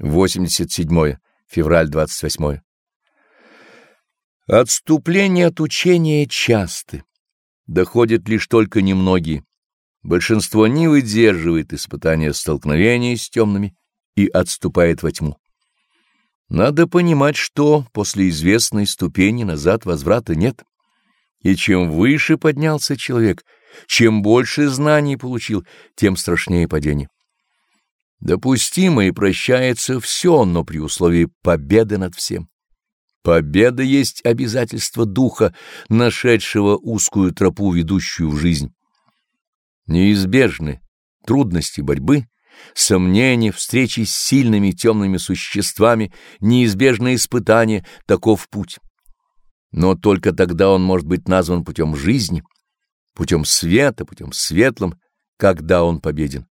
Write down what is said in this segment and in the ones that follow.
87 февраль 28 Отступление от учения часты. Доходят лишь только немногие. Большинство не выдерживает испытания столкновения с темными и отступает во тьму. Надо понимать, что после известной ступени назад возврата нет. И чем выше поднялся человек, чем больше знаний получил, тем страшнее падение. Допустимо и прощается все, но при условии победы над всем. Победа есть обязательство духа, нашедшего узкую тропу, ведущую в жизнь. Неизбежны трудности борьбы, сомнения, встречи с сильными темными существами, неизбежные испытания, таков путь. Но только тогда он может быть назван путем жизни, путем света, путем светлым, когда он победен.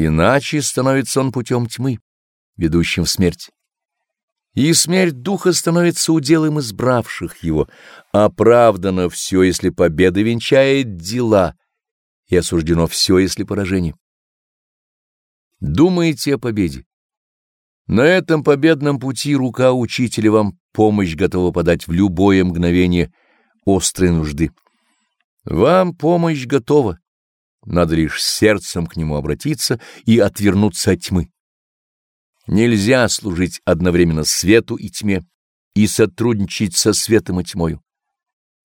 Иначе становится он путем тьмы, ведущим в смерть. И смерть духа становится уделом избравших его. Оправдано все, если победа венчает дела, и осуждено все, если поражение. Думайте о победе. На этом победном пути рука учителя вам помощь готова подать в любое мгновение острой нужды. Вам помощь готова. Надо лишь сердцем к нему обратиться и отвернуться от тьмы. Нельзя служить одновременно свету и тьме и сотрудничать со светом и тьмою.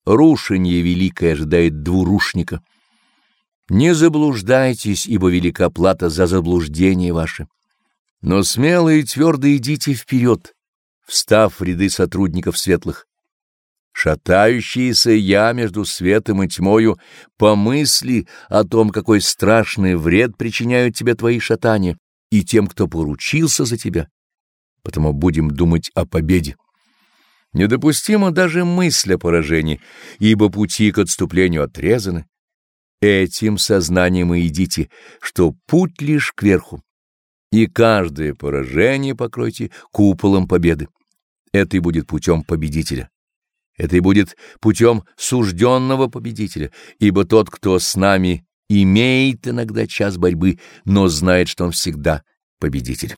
Рушение великое ожидает двурушника. Не заблуждайтесь, ибо велика плата за заблуждение ваше. Но смело и твердо идите вперед, встав в ряды сотрудников светлых. Шатающиеся я между светом и тьмою, помысли о том, какой страшный вред причиняют тебе твои шатания и тем, кто поручился за тебя. Потому будем думать о победе. Недопустима даже мысль о поражении, ибо пути к отступлению отрезаны. Этим сознанием и идите, что путь лишь кверху, и каждое поражение покройте куполом победы. Это и будет путем победителя. Это и будет путем сужденного победителя, ибо тот, кто с нами, имеет иногда час борьбы, но знает, что он всегда победитель.